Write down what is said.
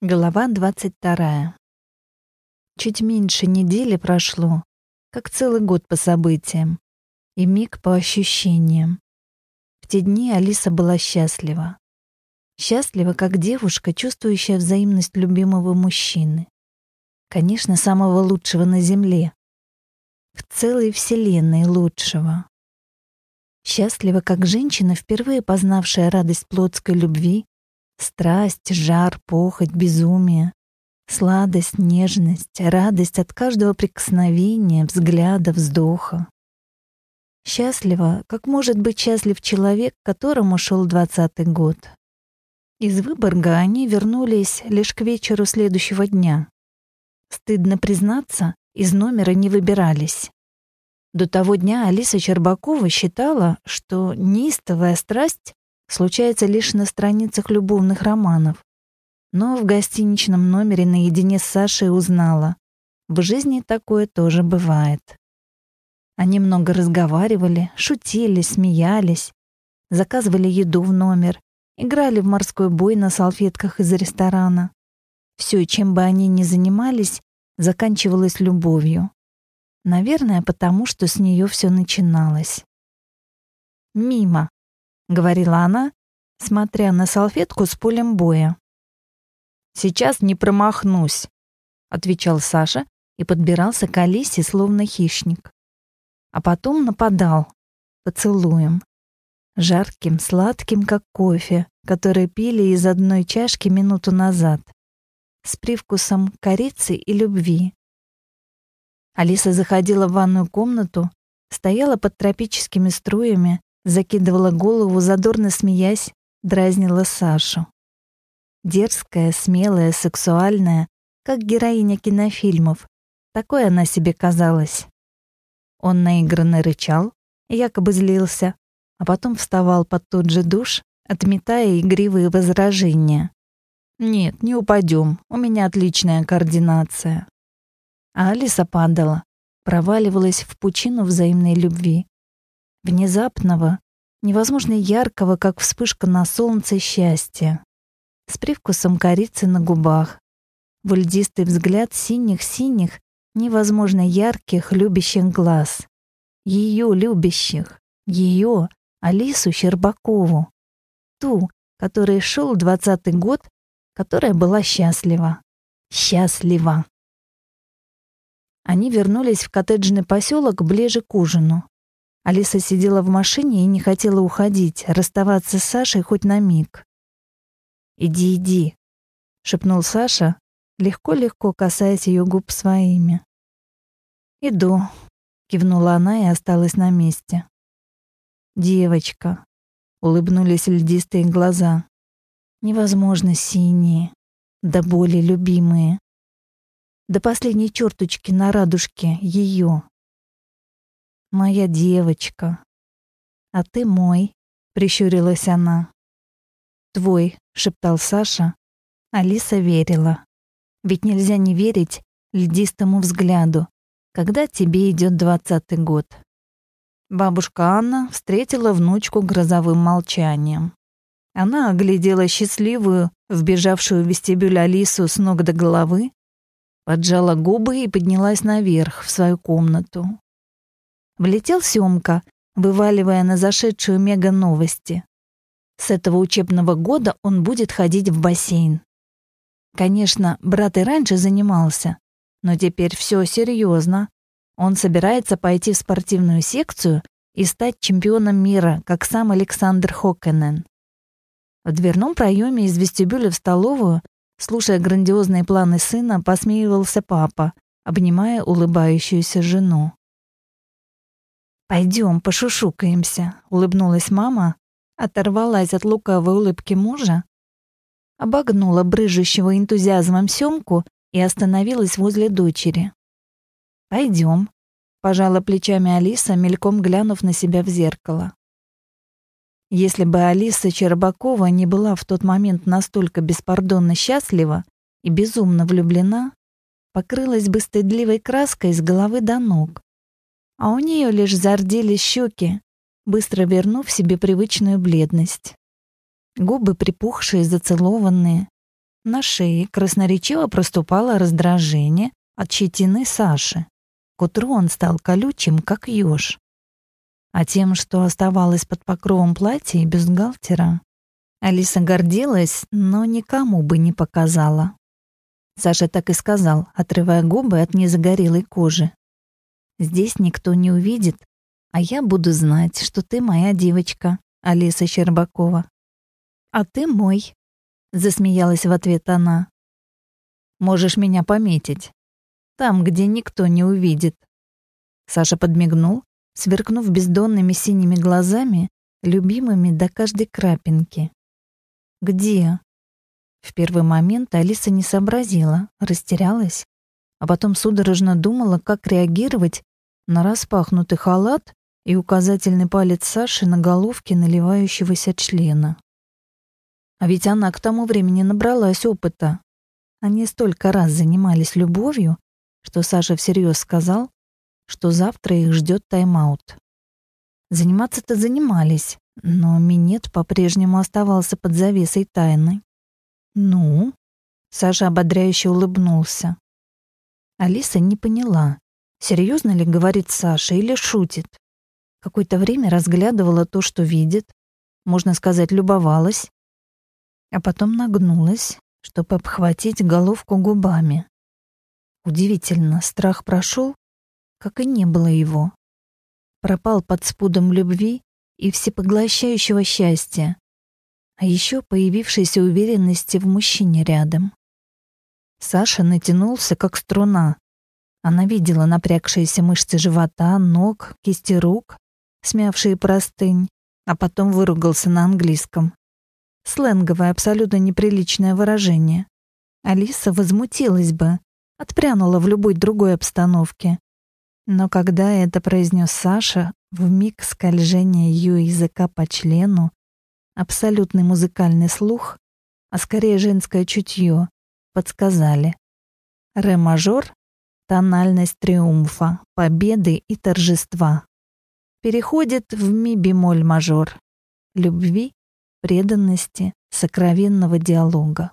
Глава двадцать вторая. Чуть меньше недели прошло, как целый год по событиям, и миг по ощущениям. В те дни Алиса была счастлива. Счастлива, как девушка, чувствующая взаимность любимого мужчины. Конечно, самого лучшего на земле. В целой вселенной лучшего. Счастлива, как женщина, впервые познавшая радость плотской любви Страсть, жар, похоть, безумие, сладость, нежность, радость от каждого прикосновения, взгляда, вздоха. Счастливо, как может быть счастлив человек, которому шел двадцатый год. Из Выборга они вернулись лишь к вечеру следующего дня. Стыдно признаться, из номера не выбирались. До того дня Алиса Щербакова считала, что неистовая страсть случается лишь на страницах любовных романов. Но в гостиничном номере наедине с Сашей узнала. В жизни такое тоже бывает. Они много разговаривали, шутили, смеялись, заказывали еду в номер, играли в морской бой на салфетках из ресторана. Все, чем бы они ни занимались, заканчивалось любовью. Наверное, потому что с нее все начиналось. Мимо. — говорила она, смотря на салфетку с полем боя. «Сейчас не промахнусь», — отвечал Саша и подбирался к Алисе, словно хищник. А потом нападал, поцелуем. Жарким, сладким, как кофе, который пили из одной чашки минуту назад, с привкусом корицы и любви. Алиса заходила в ванную комнату, стояла под тропическими струями, закидывала голову, задорно смеясь, дразнила Сашу. Дерзкая, смелая, сексуальная, как героиня кинофильмов. Такой она себе казалась. Он наигранно рычал, якобы злился, а потом вставал под тот же душ, отметая игривые возражения. «Нет, не упадем, у меня отличная координация». А Алиса падала, проваливалась в пучину взаимной любви, внезапного, невозможно яркого, как вспышка на солнце счастья, с привкусом корицы на губах, вульдистый взгляд синих-синих, невозможно ярких, любящих глаз. Ее любящих, ее, Алису Щербакову, ту, которой шел двадцатый год, которая была счастлива. Счастлива. Они вернулись в коттеджный поселок ближе к ужину. Алиса сидела в машине и не хотела уходить, расставаться с Сашей хоть на миг. «Иди, иди», — шепнул Саша, легко-легко касаясь ее губ своими. «Иду», — кивнула она и осталась на месте. «Девочка», — улыбнулись льдистые глаза. «Невозможно синие, до боли любимые. До последней черточки на радужке ее, моя девочка. А ты мой, прищурилась она. Твой, шептал Саша. Алиса верила. Ведь нельзя не верить льдистому взгляду, когда тебе идет двадцатый год. Бабушка Анна встретила внучку грозовым молчанием. Она оглядела счастливую, вбежавшую в вестибюль Алису с ног до головы, поджала губы и поднялась наверх в свою комнату. Влетел Сёмка, вываливая на зашедшую мега новости. С этого учебного года он будет ходить в бассейн. Конечно, брат и раньше занимался, но теперь все серьезно. Он собирается пойти в спортивную секцию и стать чемпионом мира, как сам Александр Хоккенен. В дверном проеме из вестибюля в столовую, слушая грандиозные планы сына, посмеивался папа, обнимая улыбающуюся жену. «Пойдем, пошушукаемся», — улыбнулась мама, оторвалась от лукавой улыбки мужа, обогнула брыжущего энтузиазмом Семку и остановилась возле дочери. «Пойдем», — пожала плечами Алиса, мельком глянув на себя в зеркало. Если бы Алиса Чербакова не была в тот момент настолько беспардонно счастлива и безумно влюблена, покрылась бы стыдливой краской с головы до ног а у нее лишь зарделись щеки, быстро вернув себе привычную бледность. Губы припухшие, зацелованные. На шее красноречиво проступало раздражение от щетины Саши. К утру он стал колючим, как ёж. А тем, что оставалось под покровом платья и бюстгальтера, Алиса гордилась, но никому бы не показала. Саша так и сказал, отрывая губы от незагорелой кожи. «Здесь никто не увидит, а я буду знать, что ты моя девочка, Алиса Щербакова». «А ты мой», — засмеялась в ответ она. «Можешь меня пометить. Там, где никто не увидит». Саша подмигнул, сверкнув бездонными синими глазами, любимыми до каждой крапинки. «Где?» В первый момент Алиса не сообразила, растерялась, а потом судорожно думала, как реагировать на распахнутый халат и указательный палец Саши на головке наливающегося члена. А ведь она к тому времени набралась опыта. Они столько раз занимались любовью, что Саша всерьез сказал, что завтра их ждет тайм-аут. Заниматься-то занимались, но минет по-прежнему оставался под завесой тайны. «Ну?» — Саша ободряюще улыбнулся. Алиса не поняла, серьезно ли говорит Саша или шутит. Какое-то время разглядывала то, что видит, можно сказать, любовалась, а потом нагнулась, чтобы обхватить головку губами. Удивительно, страх прошел, как и не было его. Пропал под спудом любви и всепоглощающего счастья, а еще появившейся уверенности в мужчине рядом. Саша натянулся, как струна. Она видела напрягшиеся мышцы живота, ног, кисти рук, смявшие простынь, а потом выругался на английском. Сленговое, абсолютно неприличное выражение. Алиса возмутилась бы, отпрянула в любой другой обстановке. Но когда это произнес Саша, в миг скольжения ее языка по члену, абсолютный музыкальный слух, а скорее женское чутье, подсказали. Ре-мажор — тональность триумфа, победы и торжества. Переходит в ми-бемоль-мажор — любви, преданности, сокровенного диалога.